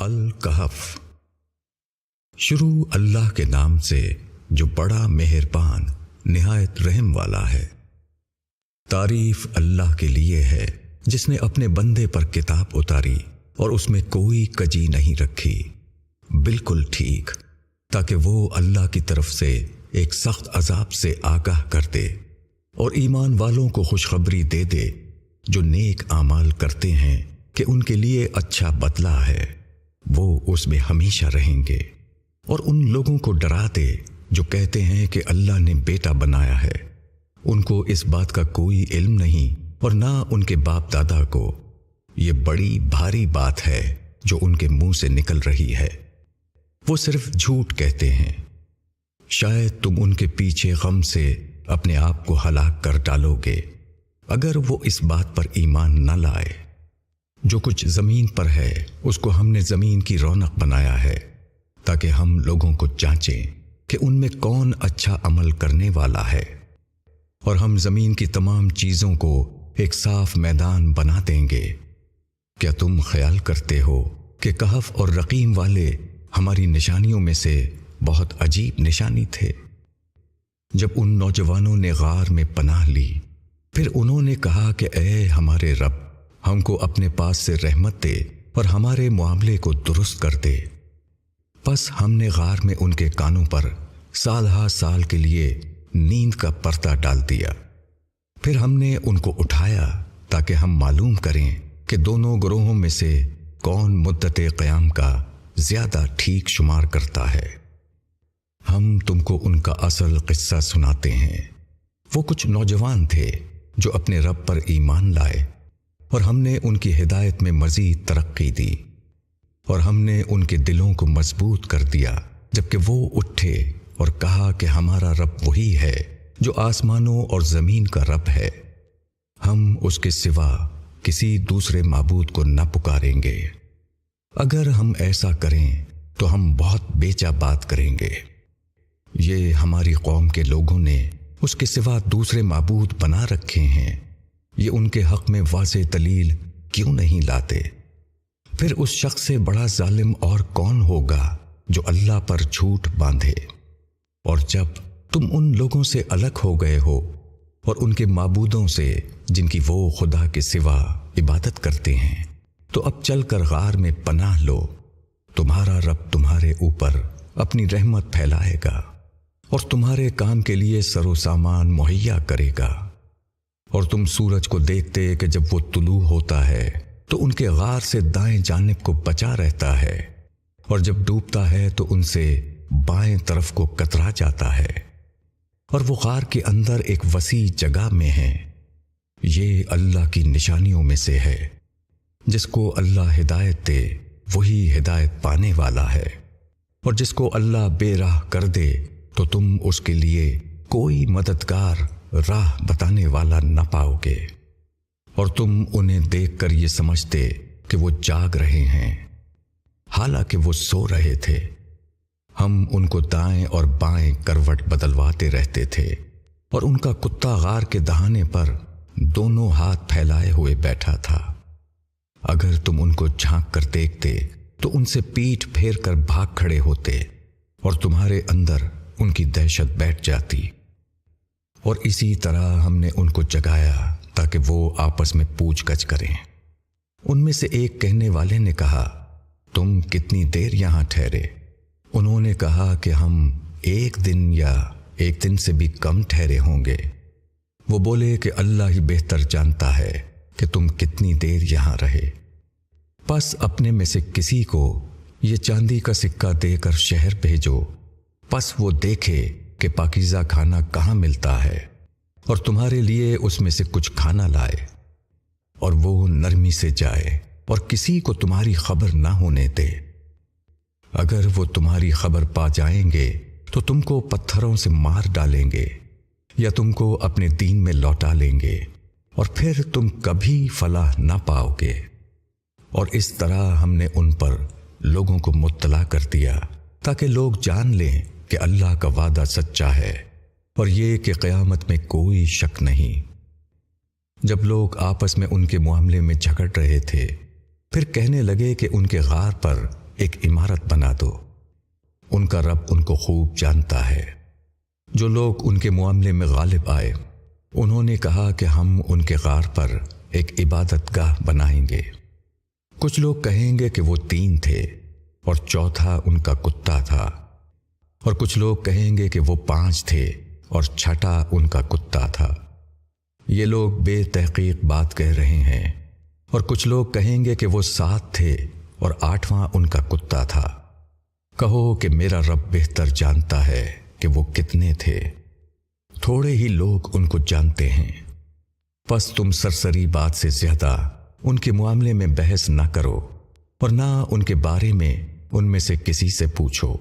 الکحف شروع اللہ کے نام سے جو بڑا مہربان، نہایت رحم والا ہے۔ تعریف اللہ کے لیے ہے، جس نے اپنے بندے پر کتاب اتاری اور اس میں کوئی کجی نہیں رکھی۔ بالکل ٹھیک، تاکہ وہ اللہ کی طرف سے ایک سخت عذاب سے آگاہ کر دے اور ایمان والوں کو خوشخبری دے دے جو نیک اعمال کرتے ہیں کہ ان کے لیے اچھا بدلہ ہے۔ وہ اس میں ہمیشہ رہیں گے۔ اور ان لوگوں کو ڈرا دے جو کہتے ہیں کہ اللہ نے بیٹا بنایا ہے۔ ان کو اس بات کا کوئی علم نہیں اور نہ ان کے باپ دادا کو۔ یہ بڑی بھاری بات ہے جو ان کے منہ سے نکل رہی ہے۔ وہ صرف جھوٹ کہتے ہیں۔ شاید تم ان کے پیچھے غم سے اپنے آپ کو ہلاک کر ڈالو گے۔ اگر وہ اس بات پر ایمان نہ لائے۔ جو کچھ زمین پر ہے، اس کو ہم نے زمین کی رونق بنایا ہے، تاکہ ہم لوگوں کو جانچیں کہ ان میں کون اچھا عمل کرنے والا ہے۔ اور ہم زمین کی تمام چیزوں کو ایک صاف میدان بنا دیں گے۔ کیا تم خیال کرتے ہو کہ کہف اور رقیم والے ہماری نشانیوں میں سے بہت عجیب نشانی تھے؟ جب ان نوجوانوں نے غار میں پناہ لی، پھر انہوں نے کہا کہ اے ہمارے رب ہم کو اپنے پاس سے رحمت دے اور ہمارے معاملے کو درست کر دے۔ بس ہم نے غار میں ان کے کانوں پر سال ہا سال کے لیے نیند کا پرتا ڈال دیا۔ پھر ہم نے ان کو اٹھایا تاکہ ہم معلوم کریں کہ دونوں گروہوں میں سے کون مدت قیام کا زیادہ ٹھیک شمار کرتا ہے۔ ہم تم کو ان کا اصل قصہ سناتے ہیں۔ وہ کچھ نوجوان تھے جو اپنے رب پر ایمان لائے۔ اور ہم نے ان کی ہدایت میں مزید ترقی دی اور ہم نے ان کے دلوں کو مضبوط کر دیا، جبکہ وہ اٹھے اور کہا کہ ہمارا رب وہی ہے جو آسمانوں اور زمین کا رب ہے۔ ہم اس کے سوا کسی دوسرے معبود کو نہ پکاریں گے۔ اگر ہم ایسا کریں تو ہم بہت بیچا بات کریں گے۔ یہ ہماری قوم کے لوگوں نے اس کے سوا دوسرے معبود بنا رکھے ہیں۔ یہ ان کے حق میں واضح دلیل کیوں نہیں لاتے؟ پھر اس شخص سے بڑا ظالم اور کون ہوگا جو اللہ پر جھوٹ باندھے؟ اور جب تم ان لوگوں سے الگ ہو گئے ہو اور ان کے معبودوں سے جن کی وہ خدا کے سوا عبادت کرتے ہیں، تو اب چل کر غار میں پناہ لو۔ تمہارا رب تمہارے اوپر اپنی رحمت پھیلائے گا اور تمہارے کام کے لیے سر و سامان مہیا کرے گا۔ اور تم سورج کو دیکھتے کہ جب وہ طلوع ہوتا ہے، تو ان کے غار سے دائیں جانب کو بچا رہتا ہے۔ اور جب ڈوبتا ہے، تو ان سے بائیں طرف کو کترا جاتا ہے۔ اور وہ غار کے اندر ایک وسیع جگہ میں ہے یہ اللہ کی نشانیوں میں سے ہے۔ جس کو اللہ ہدایت دے، وہی ہدایت پانے والا ہے۔ اور جس کو اللہ بے راہ کر دے، تو تم اس کے لیے کوئی مددگار راہ بتانے والا نہ پاؤ گے۔ اور تم انہیں دیکھ کر یہ سمجھتے کہ وہ جاگ رہے ہیں۔ حالانکہ وہ سو رہے تھے۔ ہم ان کو دائیں اور بائیں کروٹ بدلواتے رہتے تھے۔ اور ان کا کتا غار کے دہانے پر دونوں ہاتھ پھیلائے ہوئے بیٹھا تھا۔ اگر تم ان کو جھانک کر دیکھتے تو ان سے پیٹ پھیر کر بھاگ کھڑے ہوتے اور تمہارے اندر ان کی دہشت بیٹھ جاتی۔ اور اسی طرح ہم نے ان کو جگایا تاکہ وہ آپس میں پوچھ گچھ کریں۔ ان میں سے ایک کہنے والے نے کہا، تم کتنی دیر یہاں ٹھہرے؟ انہوں نے کہا کہ ہم ایک دن یا ایک دن سے بھی کم ٹھہرے ہوں گے۔ وہ بولے کہ اللہ ہی بہتر جانتا ہے کہ تم کتنی دیر یہاں رہے۔ بس اپنے میں سے کسی کو یہ چاندی کا سکہ دے کر شہر بھیجو۔ پس وہ دیکھے کہ پاکیزہ کھانا کہاں ملتا ہے۔ اور تمہارے لیے اس میں سے کچھ کھانا لائے اور وہ نرمی سے جائے اور کسی کو تمہاری خبر نہ ہونے دے۔ اگر وہ تمہاری خبر پا جائیں گے، تو تم کو پتھروں سے مار ڈالیں گے یا تم کو اپنے دین میں لوٹا لیں گے اور پھر تم کبھی فلاح نہ پاؤ گے۔ اور اس طرح ہم نے ان پر لوگوں کو مطلع کر دیا تاکہ لوگ جان لیں کہ اللہ کا وعدہ سچا ہے۔ اور یہ کہ قیامت میں کوئی شک نہیں۔ جب لوگ آپس میں ان کے معاملے میں جھگڑ رہے تھے، پھر کہنے لگے کہ ان کے غار پر ایک عمارت بنا دو۔ ان کا رب ان کو خوب جانتا ہے۔ جو لوگ ان کے معاملے میں غالب آئے، انہوں نے کہا کہ ہم ان کے غار پر ایک عبادت گاہ بنائیں گے۔ کچھ لوگ کہیں گے کہ وہ تین تھے اور چوتھا ان کا کتا تھا۔ اور کچھ لوگ کہیں گے کہ وہ پانچ تھے۔ اور چھٹا ان کا کتا تھا۔ یہ لوگ بے تحقیق بات کہہ رہے ہیں اور کچھ لوگ کہیں گے کہ وہ سات تھے اور آٹھواں ان کا کتا تھا۔ کہو کہ میرا رب بہتر جانتا ہے کہ وہ کتنے تھے۔ تھوڑے ہی لوگ ان کو جانتے ہیں۔ پس تم سرسری بات سے زیادہ ان کے معاملے میں بحث نہ کرو اور نہ ان کے بارے میں ان میں سے کسی سے پوچھو۔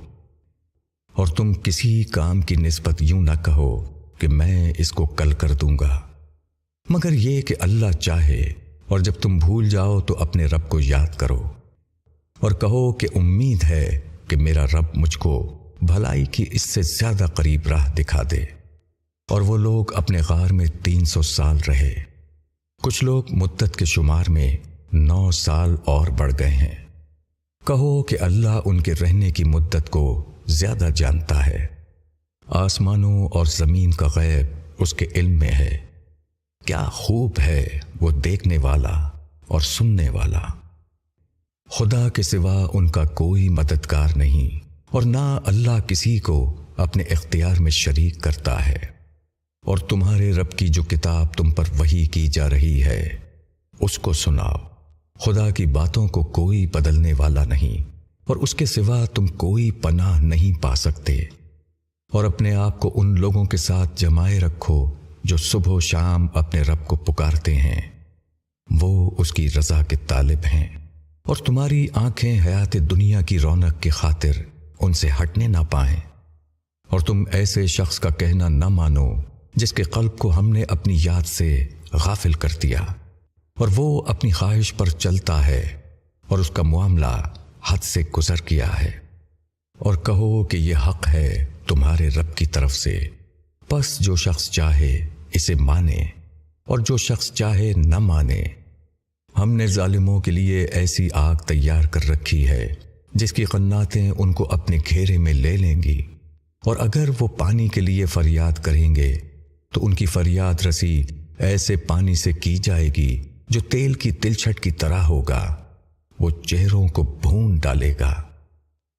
اور تم کسی کام کی نسبت یوں نہ کہو کہ میں اس کو کل کر دوں گا۔ مگر یہ کہ اللہ چاہے اور جب تم بھول جاؤ تو اپنے رب کو یاد کرو اور کہو کہ امید ہے کہ میرا رب مجھ کو بھلائی کی اس سے زیادہ قریب راہ دکھا دے۔ اور وہ لوگ اپنے غار میں تین سو سال رہے۔ کچھ لوگ مدت کے شمار میں نو سال اور بڑھ گئے ہیں۔ کہو کہ اللہ ان کے رہنے کی مدت کو زیادہ جانتا ہے۔ آسمانوں اور زمین کا غیب اس کے علم میں ہے۔ کیا خوب ہے وہ دیکھنے والا اور سننے والا۔ خدا کے سوا ان کا کوئی مددگار نہیں اور نہ اللہ کسی کو اپنے اختیار میں شریک کرتا ہے۔ اور تمہارے رب کی جو کتاب تم پر وہی کی جا رہی ہے، اس کو سناؤ۔ خدا کی باتوں کو کوئی بدلنے والا نہیں۔ اور اس کے سوا تم کوئی پناہ نہیں پا سکتے۔ اور اپنے آپ کو ان لوگوں کے ساتھ جمائے رکھو جو صبح و شام اپنے رب کو پکارتے ہیں۔ وہ اس کی رضا کے طالب ہیں۔ اور تمہاری آنکھیں حیات دنیا کی رونق کی خاطر ان سے ہٹنے نہ پائیں۔ اور تم ایسے شخص کا کہنا نہ مانو جس کے قلب کو ہم نے اپنی یاد سے غافل کر دیا۔ اور وہ اپنی خواہش پر چلتا ہے اور اس کا معاملہ حد سے گزر کیا ہے۔ اور کہو کہ یہ حق ہے تمہارے رب کی طرف سے۔ پس جو شخص چاہے اسے مانے اور جو شخص چاہے نہ مانے۔ ہم نے ظالموں کے لیے ایسی آگ تیار کر رکھی ہے جس کی قناتیں ان کو اپنے گھیرے میں لے لیں گی۔ اور اگر وہ پانی کے لیے فریاد کریں گے، تو ان کی فریاد رسی ایسے پانی سے کی جائے گی جو تیل کی تلچھٹ کی طرح ہوگا۔ وہ چہروں کو بھون ڈالے گا۔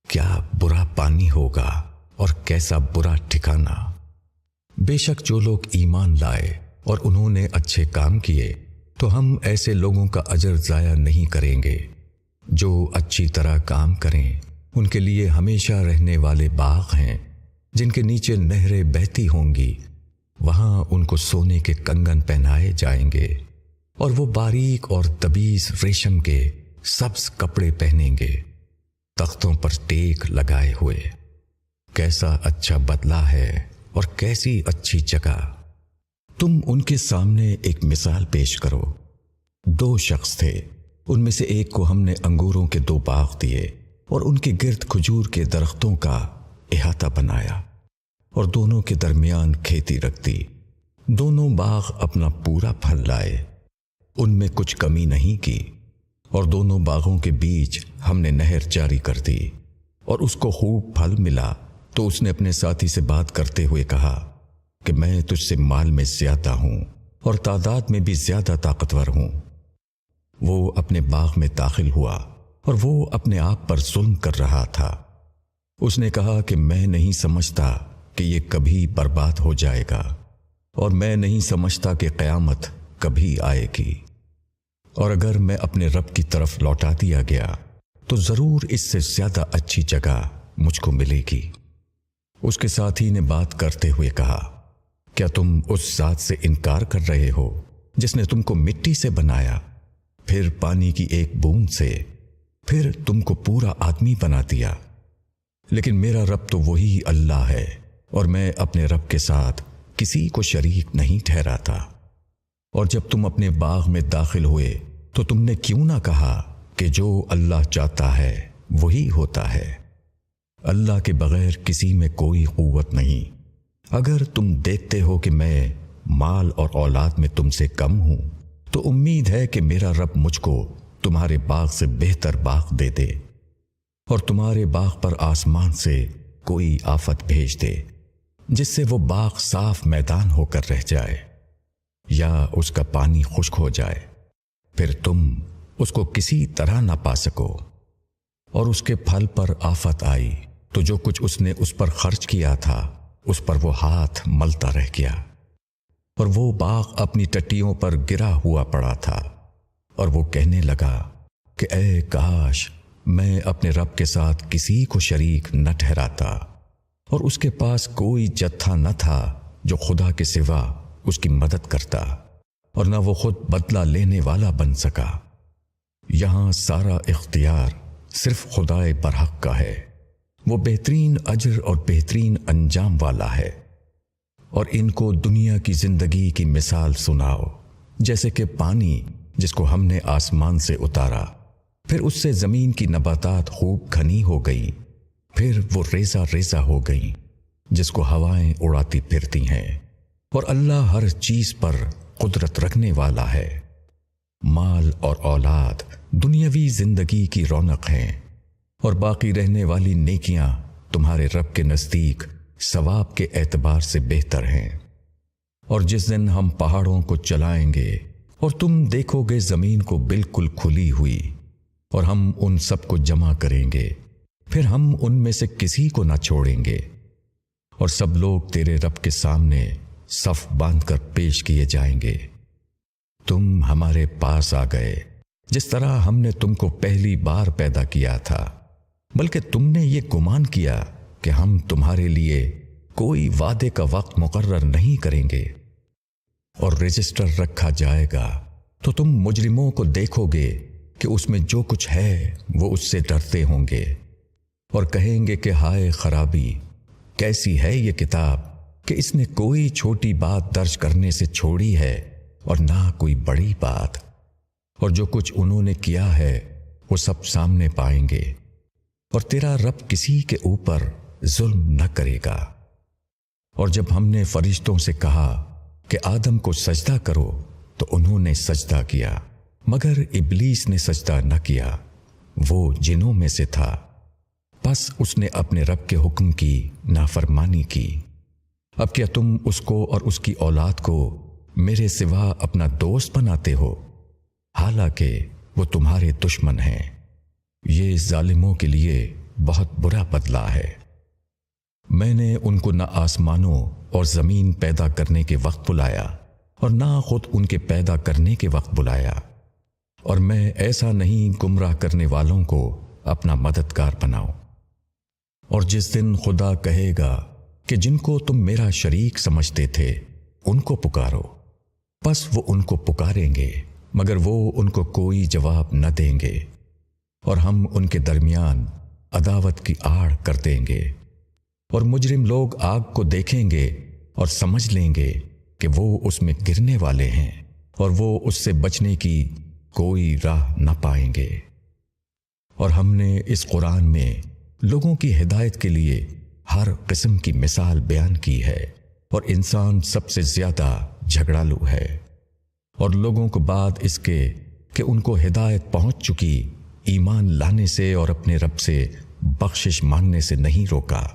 کیا برا پانی ہوگا اور کیسا برا ٹھکانا بے شک جو لوگ ایمان لائے اور انہوں نے اچھے کام کیے، تو ہم ایسے لوگوں کا اجر ضائع نہیں کریں گے۔ جو اچھی طرح کام کریں، ان کے لیے ہمیشہ رہنے والے باغ ہیں۔ جن کے نیچے نہریں بہتی ہوں گی، وہاں ان کو سونے کے کنگن پہنائے جائیں گے۔ اور وہ باریک اور تبیز ریشم کے سبز کپڑے پہنیں گے، تختوں پر ٹیک لگائے ہوئے۔ کیسا اچھا بدلہ ہے اور کیسی اچھی جگہ۔ تم ان کے سامنے ایک مثال پیش کرو۔ دو شخص تھے، ان میں سے ایک کو ہم نے انگوروں کے دو باغ دیے اور ان کے گرد کھجور کے درختوں کا احاطہ بنایا اور دونوں کے درمیان کھیتی رکھ دی۔ دونوں باغ اپنا پورا پھل لائے۔ ان میں کچھ کمی نہیں کی۔ اور دونوں باغوں کے بیچ ہم نے نہر جاری کر دی اور اس کو خوب پھل ملا۔ تو اس نے اپنے ساتھی سے بات کرتے ہوئے کہا کہ میں تجھ سے مال میں زیادہ ہوں اور تعداد میں بھی زیادہ طاقتور ہوں۔ وہ اپنے باغ میں داخل ہوا اور وہ اپنے آپ پر ظلم کر رہا تھا۔ اس نے کہا کہ میں نہیں سمجھتا کہ یہ کبھی برباد ہو جائے گا اور میں نہیں سمجھتا کہ قیامت کبھی آئے گی۔ اور اگر میں اپنے رب کی طرف لوٹا دیا گیا، تو ضرور اس سے زیادہ اچھی جگہ مجھ کو ملے گی۔ اس کے ساتھی نے بات کرتے ہوئے کہا، کیا تم اس ذات سے انکار کر رہے ہو جس نے تم کو مٹی سے بنایا؟ پھر پانی کی ایک بوند سے پھر تم کو پورا آدمی بنا دیا۔ لیکن میرا رب تو وہی اللہ ہے اور میں اپنے رب کے ساتھ کسی کو شریک نہیں ٹھہرا تھا اور جب تم اپنے باغ میں داخل ہوئے تو تم نے کیوں نہ کہا کہ جو اللہ چاہتا ہے وہی ہوتا ہے؟ اللہ کے بغیر کسی میں کوئی قوت نہیں۔ اگر تم دیکھتے ہو کہ میں مال اور اولاد میں تم سے کم ہوں، تو امید ہے کہ میرا رب مجھ کو تمہارے باغ سے بہتر باغ دے دے اور تمہارے باغ پر آسمان سے کوئی آفت بھیج دے، جس سے وہ باغ صاف میدان ہو کر رہ جائے۔ یا اس کا پانی خشک ہو جائے۔ پھر تم اس کو کسی طرح نہ پا سکو۔ اور اس کے پھل پر آفت آئی۔ تو جو کچھ اس نے اس پر خرچ کیا تھا، اس پر وہ ہاتھ ملتا رہ گیا۔ اور وہ باغ اپنی ٹٹیوں پر گرا ہوا پڑا تھا۔ اور وہ کہنے لگا کہ اے کاش، میں اپنے رب کے ساتھ کسی کو شریک نہ ٹھہراتا۔ اور اس کے پاس کوئی جتھا نہ تھا جو خدا کے سوا اس کی مدد کرتا اور نہ وہ خود بدلہ لینے والا بن سکا۔ یہاں سارا اختیار صرف خدائے برحق کا ہے۔ وہ بہترین اجر اور بہترین انجام والا ہے۔ اور ان کو دنیا کی زندگی کی مثال سناؤ۔ جیسے کہ پانی جس کو ہم نے آسمان سے اتارا، پھر اس سے زمین کی نباتات خوب گھنی ہو گئی پھر وہ ریزا ریزا ہو گئی جس کو ہوائیں اڑاتی پھرتی ہیں۔ اور اللہ ہر چیز پر قدرت رکھنے والا ہے۔ مال اور اولاد دنیاوی زندگی کی رونق ہیں اور باقی رہنے والی نیکیاں تمہارے رب کے نزدیک ثواب کے اعتبار سے بہتر ہیں۔ اور جس دن ہم پہاڑوں کو چلائیں گے اور تم دیکھو گے زمین کو بالکل کھلی ہوئی اور ہم ان سب کو جمع کریں گے، پھر ہم ان میں سے کسی کو نہ چھوڑیں گے۔ اور سب لوگ تیرے رب کے سامنے صف باندھ کر پیش کیے جائیں گے۔ تم ہمارے پاس آ گئے۔ جس طرح ہم نے تم کو پہلی بار پیدا کیا تھا، بلکہ تم نے یہ گمان کیا کہ ہم تمہارے لیے کوئی وعدے کا وقت مقرر نہیں کریں گے۔ اور رجسٹر رکھا جائے گا۔ تو تم مجرموں کو دیکھو گے کہ اس میں جو کچھ ہے، وہ اس سے ڈرتے ہوں گے۔ اور کہیں گے کہ ہائے خرابی، کیسی ہے یہ کتاب؟ کہ اس نے کوئی چھوٹی بات درج کرنے سے چھوڑی ہے اور نہ کوئی بڑی بات۔ اور جو کچھ انہوں نے کیا ہے، وہ سب سامنے پائیں گے۔ اور تیرا رب کسی کے اوپر ظلم نہ کرے گا۔ اور جب ہم نے فرشتوں سے کہا کہ آدم کو سجدہ کرو، تو انہوں نے سجدہ کیا۔ مگر ابلیس نے سجدہ نہ کیا۔ وہ جنوں میں سے تھا۔ بس اس نے اپنے رب کے حکم کی نافرمانی کی۔ اب کیا تم اس کو اور اس کی اولاد کو میرے سوا اپنا دوست بناتے ہو؟ حالانکہ وہ تمہارے دشمن ہیں۔ یہ ظالموں کے لیے بہت برا بدلہ ہے۔ میں نے ان کو نہ آسمانوں اور زمین پیدا کرنے کے وقت بلایا اور نہ خود ان کے پیدا کرنے کے وقت بلایا۔ اور میں ایسا نہیں گمراہ کرنے والوں کو اپنا مددگار بناؤں۔ اور جس دن خدا کہے گا کہ جن کو تم میرا شریک سمجھتے تھے، ان کو پکارو۔ بس وہ ان کو پکاریں گے، مگر وہ ان کو کوئی جواب نہ دیں گے۔ اور ہم ان کے درمیان عداوت کی آڑ کر دیں گے۔ اور مجرم لوگ آگ کو دیکھیں گے اور سمجھ لیں گے کہ وہ اس میں گرنے والے ہیں، اور وہ اس سے بچنے کی کوئی راہ نہ پائیں گے۔ اور ہم نے اس قرآن میں لوگوں کی ہدایت کے لیے ہر قسم کی مثال بیان کی ہے اور انسان سب سے زیادہ جھگڑالو ہے۔ اور لوگوں کو بعد اس کے کہ ان کو ہدایت پہنچ چکی، ایمان لانے سے اور اپنے رب سے بخشش مانگنے سے نہیں روکا۔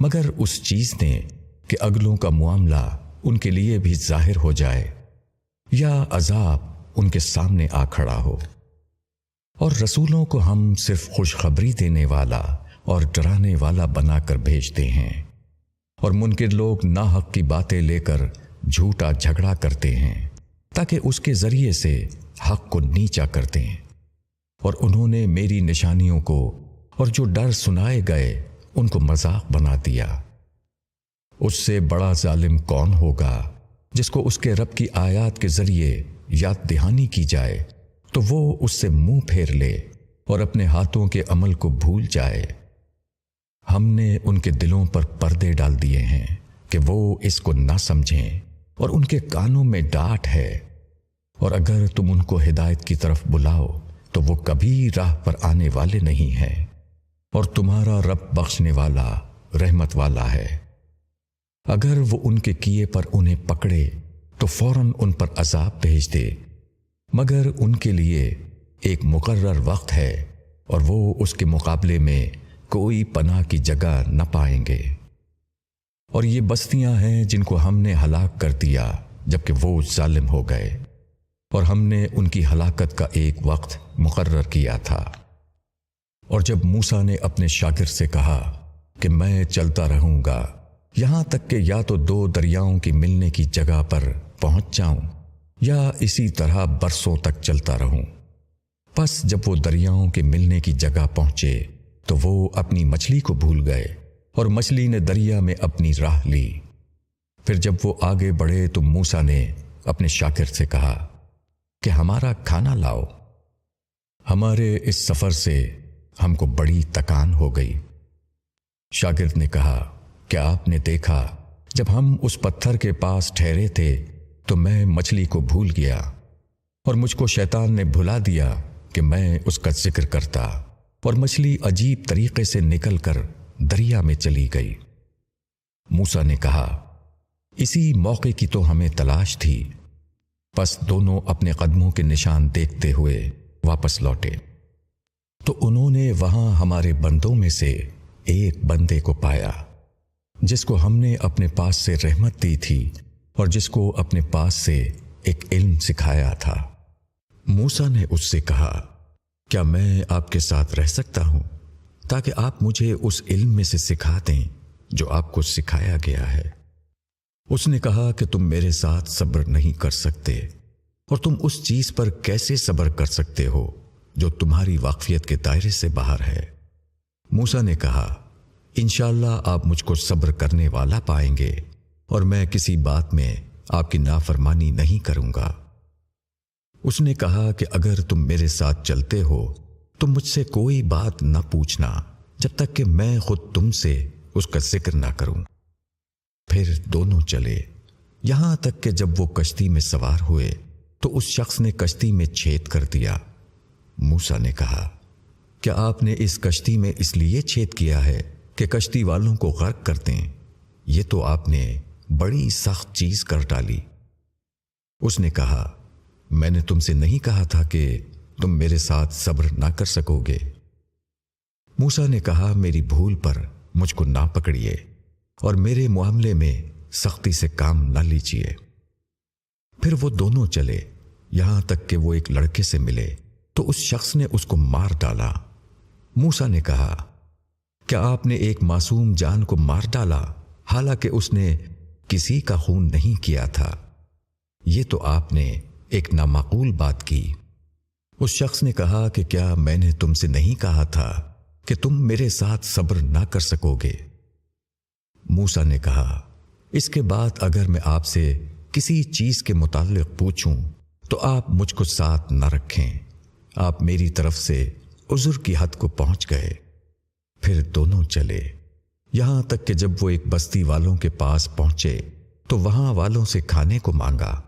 مگر اس چیز نے کہ اگلوں کا معاملہ ان کے لیے بھی ظاہر ہو جائے یا عذاب ان کے سامنے آ کھڑا ہو۔ اور رسولوں کو ہم صرف خوشخبری دینے والا اور ڈرانے والا بنا کر بھیجتے ہیں۔ اور منکر لوگ ناحق کی باتیں لے کر جھوٹا جھگڑا کرتے ہیں، تاکہ اس کے ذریعے سے حق کو نیچا کر دیں اور انہوں نے میری نشانیوں کو اور جو ڈر سنائے گئے، ان کو مذاق بنا دیا۔ اس سے بڑا ظالم کون ہوگا جس کو اس کے رب کی آیات کے ذریعے یاد دہانی کی جائے، تو وہ اس سے منہ پھیر لے اور اپنے ہاتھوں کے عمل کو بھول جائے۔ ہم نے ان کے دلوں پر پردے ڈال دیے ہیں کہ وہ اس کو نہ سمجھیں اور ان کے کانوں میں ڈانٹ ہے۔ اور اگر تم ان کو ہدایت کی طرف بلاؤ، تو وہ کبھی راہ پر آنے والے نہیں ہیں۔ اور تمہارا رب بخشنے والا، رحمت والا ہے۔ اگر وہ ان کے کیے پر انہیں پکڑے، تو فوراً ان پر عذاب بھیج دے۔ مگر ان کے لیے ایک مقرر وقت ہے اور وہ اس کے مقابلے میں کوئی پناہ کی جگہ نہ پائیں گے۔ اور یہ بستیاں ہیں جن کو ہم نے ہلاک کر دیا جبکہ وہ ظالم ہو گئے۔ اور ہم نے ان کی ہلاکت کا ایک وقت مقرر کیا تھا۔ اور جب موسا نے اپنے شاگرد سے کہا کہ میں چلتا رہوں گا، یہاں تک کہ یا تو دو دریاؤں کی ملنے کی جگہ پر پہنچ جاؤں یا اسی طرح برسوں تک چلتا رہوں۔ پس جب وہ دریاؤں کے ملنے کی جگہ پہنچے تو وہ اپنی مچھلی کو بھول گئے اور مچھلی نے دریا میں اپنی راہ لی۔ پھر جب وہ آگے بڑھے تو موسا نے اپنے شاکر سے کہا کہ ہمارا کھانا لاؤ۔ ہمارے اس سفر سے ہم کو بڑی تکان ہو گئی۔ شاگرد نے کہا کہ آپ نے دیکھا جب ہم اس پتھر کے پاس ٹھہرے تھے تو میں مچھلی کو بھول گیا اور مجھ کو شیطان نے بھلا دیا کہ میں اس کا ذکر کرتا۔ اور مچھلی عجیب طریقے سے نکل کر دریا میں چلی گئی۔ موسا نے کہا، اسی موقع کی تو ہمیں تلاش تھی۔ بس دونوں اپنے قدموں کے نشان دیکھتے ہوئے واپس لوٹے۔ تو انہوں نے وہاں ہمارے بندوں میں سے ایک بندے کو پایا، جس کو ہم نے اپنے پاس سے رحمت دی تھی اور جس کو اپنے پاس سے ایک علم سکھایا تھا۔ موسا نے اس سے کہا کیا میں آپ کے ساتھ رہ سکتا ہوں تاکہ آپ مجھے اس علم میں سے سکھا دیں جو آپ کو سکھایا گیا ہے؟ اس نے کہا کہ تم میرے ساتھ صبر نہیں کر سکتے اور تم اس چیز پر کیسے صبر کر سکتے ہو جو تمہاری واقفیت کے دائرے سے باہر ہے؟ موسا نے کہا، انشاءاللہ آپ مجھ کو صبر کرنے والا پائیں گے اور میں کسی بات میں آپ کی نافرمانی نہیں کروں گا۔ اس نے کہا کہ اگر تم میرے ساتھ چلتے ہو تو مجھ سے کوئی بات نہ پوچھنا جب تک کہ میں خود تم سے اس کا ذکر نہ کروں۔ پھر دونوں چلے۔ یہاں تک کہ جب وہ کشتی میں سوار ہوئے تو اس شخص نے کشتی میں چھید کر دیا۔ موسا نے کہا، کیا آپ نے اس کشتی میں اس لیے چھید کیا ہے کہ کشتی والوں کو غرق کر دیں؟ یہ تو آپ نے بڑی سخت چیز کر ڈالی۔ اس نے کہا میں نے تم سے نہیں کہا تھا کہ تم میرے ساتھ صبر نہ کر سکو گے۔ موسا نے کہا، میری بھول پر مجھ کو نہ پکڑیے اور میرے معاملے میں سختی سے کام نہ لیجیے۔ پھر وہ دونوں چلے۔ یہاں تک کہ وہ ایک لڑکے سے ملے۔ تو اس شخص نے اس کو مار ڈالا۔ موسا نے کہا، کیا آپ نے ایک معصوم جان کو مار ڈالا؟ حالانکہ اس نے کسی کا خون نہیں کیا تھا۔ یہ تو آپ نے ایک نامعقول بات کی۔ اس شخص نے کہا کہ کیا میں نے تم سے نہیں کہا تھا کہ تم میرے ساتھ صبر نہ کر سکو گے؟ موسا نے کہا، اس کے بعد اگر میں آپ سے کسی چیز کے متعلق پوچھوں تو آپ مجھ کو ساتھ نہ رکھیں۔ آپ میری طرف سے عذر کی حد کو پہنچ گئے۔ پھر دونوں چلے۔ یہاں تک کہ جب وہ ایک بستی والوں کے پاس پہنچے تو وہاں والوں سے کھانے کو مانگا۔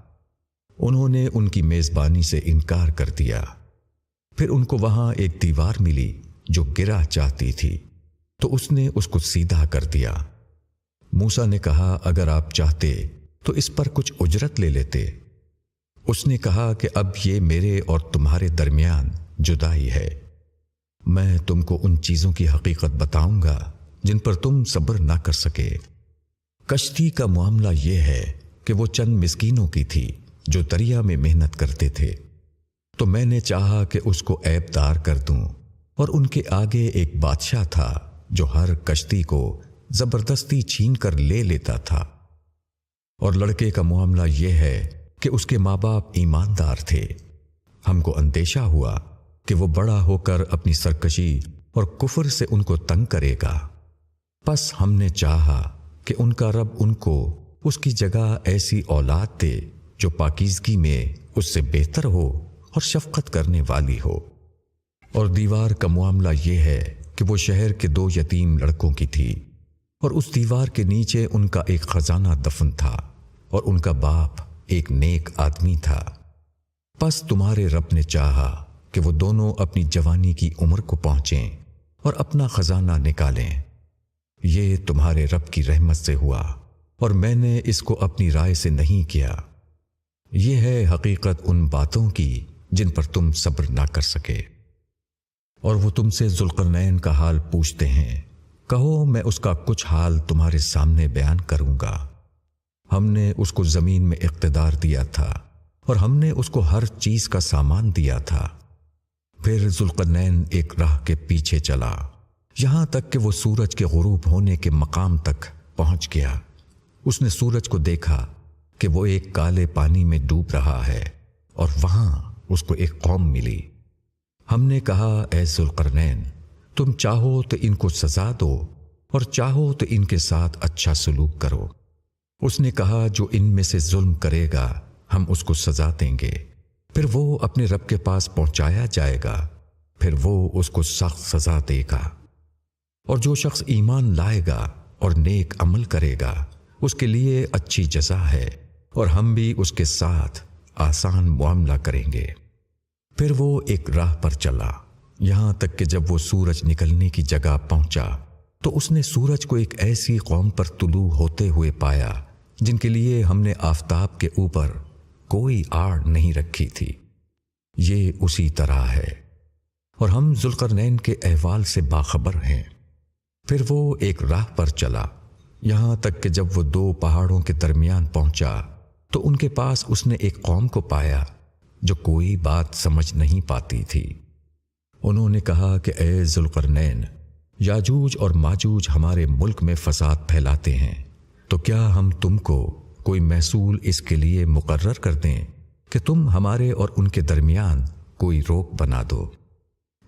انہوں نے ان کی میزبانی سے انکار کر دیا۔ پھر ان کو وہاں ایک دیوار ملی جو گرا چاہتی تھی۔ تو اس نے اس کو سیدھا کر دیا۔ موسا نے کہا، اگر آپ چاہتے تو اس پر کچھ اجرت لے لیتے۔ اس نے کہا کہ اب یہ میرے اور تمہارے درمیان جدائی ہے۔ میں تم کو ان چیزوں کی حقیقت بتاؤں گا جن پر تم صبر نہ کر سکے۔ کشتی کا معاملہ یہ ہے کہ وہ چند مسکینوں کی تھی۔ جو دریا میں محنت کرتے تھے۔ تو میں نے چاہا کہ اس کو ایب دار کر دوں۔ اور ان کے آگے ایک بادشاہ تھا جو ہر کشتی کو زبردستی چھین کر لے لیتا تھا۔ اور لڑکے کا معاملہ یہ ہے کہ اس کے ماں باپ ایماندار تھے۔ ہم کو اندیشہ ہوا کہ وہ بڑا ہو کر اپنی سرکشی اور کفر سے ان کو تنگ کرے گا۔ پس ہم نے چاہا کہ ان کا رب ان کو اس کی جگہ ایسی اولاد دے۔ جو پاکیزگی میں اس سے بہتر ہو اور شفقت کرنے والی ہو۔ اور دیوار کا معاملہ یہ ہے کہ وہ شہر کے دو یتیم لڑکوں کی تھی اور اس دیوار کے نیچے ان کا ایک خزانہ دفن تھا اور ان کا باپ ایک نیک آدمی تھا۔ پس تمہارے رب نے چاہا کہ وہ دونوں اپنی جوانی کی عمر کو پہنچیں اور اپنا خزانہ نکالیں۔ یہ تمہارے رب کی رحمت سے ہوا اور میں نے اس کو اپنی رائے سے نہیں کیا۔ یہ ہے حقیقت ان باتوں کی جن پر تم صبر نہ کر سکے۔ اور وہ تم سے ذلقرنین کا حال پوچھتے ہیں۔ کہو میں اس کا کچھ حال تمہارے سامنے بیان کروں گا۔ ہم نے اس کو زمین میں اقتدار دیا تھا اور ہم نے اس کو ہر چیز کا سامان دیا تھا۔ پھر ذوالقرنین ایک راہ کے پیچھے چلا۔ یہاں تک کہ وہ سورج کے غروب ہونے کے مقام تک پہنچ گیا۔ اس نے سورج کو دیکھا۔ کہ وہ ایک کالے پانی میں ڈوب رہا ہے اور وہاں اس کو ایک قوم ملی۔ ہم نے کہا، اے ذوالقرنین، تم چاہو تو ان کو سزا دو اور چاہو تو ان کے ساتھ اچھا سلوک کرو۔ اس نے کہا، جو ان میں سے ظلم کرے گا، ہم اس کو سزا دیں گے۔ پھر وہ اپنے رب کے پاس پہنچایا جائے گا، پھر وہ اس کو سخت سزا دے گا۔ اور جو شخص ایمان لائے گا اور نیک عمل کرے گا، اس کے لیے اچھی جزا ہے۔ اور ہم بھی اس کے ساتھ آسان معاملہ کریں گے۔ پھر وہ ایک راہ پر چلا۔ یہاں تک کہ جب وہ سورج نکلنے کی جگہ پہنچا، تو اس نے سورج کو ایک ایسی قوم پر طلوع ہوتے ہوئے پایا، جن کے لیے ہم نے آفتاب کے اوپر کوئی آڑ نہیں رکھی تھی۔ یہ اسی طرح ہے۔ اور ہم ذلقرنین کے احوال سے باخبر ہیں۔ پھر وہ ایک راہ پر چلا۔ یہاں تک کہ جب وہ دو پہاڑوں کے درمیان پہنچا تو ان کے پاس اس نے ایک قوم کو پایا جو کوئی بات سمجھ نہیں پاتی تھی۔ انہوں نے کہا کہ اے ذوالقرنین، یاجوج اور ماجوج ہمارے ملک میں فساد پھیلاتے ہیں، تو کیا ہم تم کو کوئی محصول اس کے لیے مقرر کر دیں کہ تم ہمارے اور ان کے درمیان کوئی روک بنا دو؟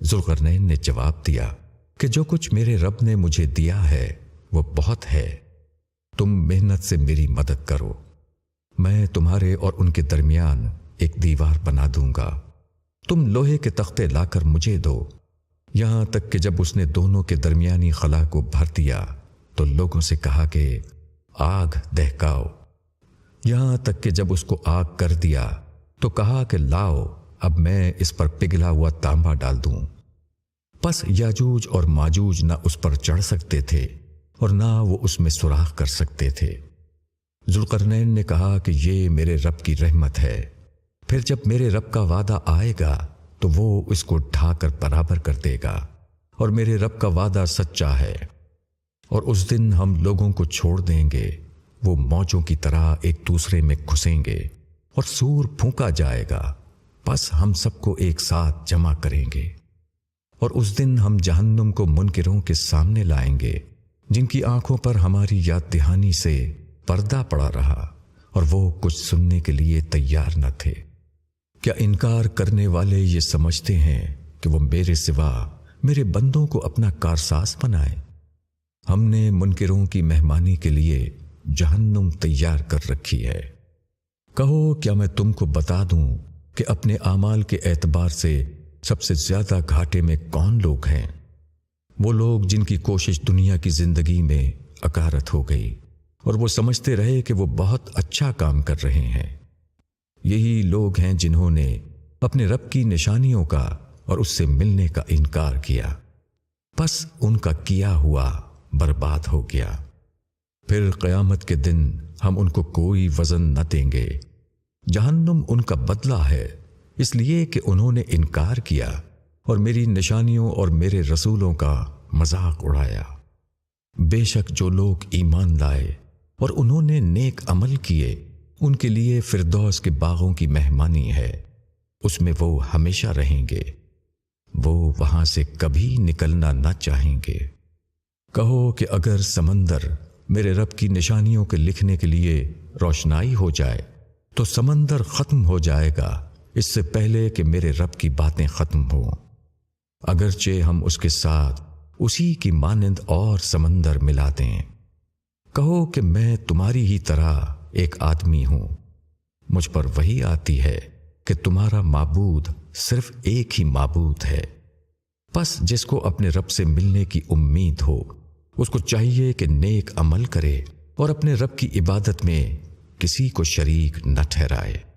ذوالقرنین نے جواب دیا کہ جو کچھ میرے رب نے مجھے دیا ہے وہ بہت ہے۔ تم محنت سے میری مدد کرو۔ میں تمہارے اور ان کے درمیان ایک دیوار بنا دوں گا۔ تم لوہے کے تختے لا کر مجھے دو۔ یہاں تک کہ جب اس نے دونوں کے درمیانی خلا کو بھر دیا، تو لوگوں سے کہا کہ آگ دہکاؤ۔ یہاں تک کہ جب اس کو آگ کر دیا، تو کہا کہ لاؤ، اب میں اس پر پگھلا ہوا تانبا ڈال دوں۔ پس یاجوج اور ماجوج نہ اس پر چڑھ سکتے تھے اور نہ وہ اس میں سوراخ کر سکتے تھے۔ ذوالقرنین نے کہا کہ یہ میرے رب کی رحمت ہے۔ پھر جب میرے رب کا وعدہ آئے گا، تو وہ اس کو ڈھا کر برابر کر دے گا۔ اور میرے رب کا وعدہ سچا ہے۔ اور اس دن ہم لوگوں کو چھوڑ دیں گے۔ وہ موجوں کی طرح ایک دوسرے میں گھسیں گے۔ اور سور پھونکا جائے گا۔ بس ہم سب کو ایک ساتھ جمع کریں گے۔ اور اس دن ہم جہنم کو منکروں کے سامنے لائیں گے۔ جن کی آنکھوں پر ہماری یاد دہانی سے پردہ پڑا رہا اور وہ کچھ سننے کے لیے تیار نہ تھے۔ کیا انکار کرنے والے یہ سمجھتے ہیں کہ وہ میرے سوا میرے بندوں کو اپنا کارساز بنائے؟ ہم نے منکروں کی مہمانی کے لیے جہنم تیار کر رکھی ہے۔ کہو، کیا میں تم کو بتا دوں کہ اپنے اعمال کے اعتبار سے سب سے زیادہ گھاٹے میں کون لوگ ہیں؟ وہ لوگ جن کی کوشش دنیا کی زندگی میں اکارت ہو گئی۔ اور وہ سمجھتے رہے کہ وہ بہت اچھا کام کر رہے ہیں۔ یہی لوگ ہیں جنہوں نے اپنے رب کی نشانیوں کا اور اس سے ملنے کا انکار کیا۔ بس ان کا کیا ہوا برباد ہو گیا۔ پھر قیامت کے دن ہم ان کو کوئی وزن نہ دیں گے۔ جہنم ان کا بدلہ ہے، اس لیے کہ انہوں نے انکار کیا اور میری نشانیوں اور میرے رسولوں کا مذاق اڑایا۔ بے شک جو لوگ ایمان لائے اور انہوں نے نیک عمل کیے۔ ان کے لیے فردوس کے باغوں کی مہمانی ہے۔ اس میں وہ ہمیشہ رہیں گے۔ وہ وہاں سے کبھی نکلنا نہ چاہیں گے۔ کہو کہ اگر سمندر میرے رب کی نشانیوں کے لکھنے کے لیے روشنائی ہو جائے، تو سمندر ختم ہو جائے گا۔ اس سے پہلے کہ میرے رب کی باتیں ختم ہوں۔ اگرچہ ہم اس کے ساتھ اسی کی مانند اور سمندر ملا دیں۔ کہو کہ میں تمہاری ہی طرح ایک آدمی ہوں۔ مجھ پر وہی آتی ہے کہ تمہارا معبود صرف ایک ہی معبود ہے۔ بس جس کو اپنے رب سے ملنے کی امید ہو، اس کو چاہیے کہ نیک عمل کرے اور اپنے رب کی عبادت میں کسی کو شریک نہ ٹھہرائے۔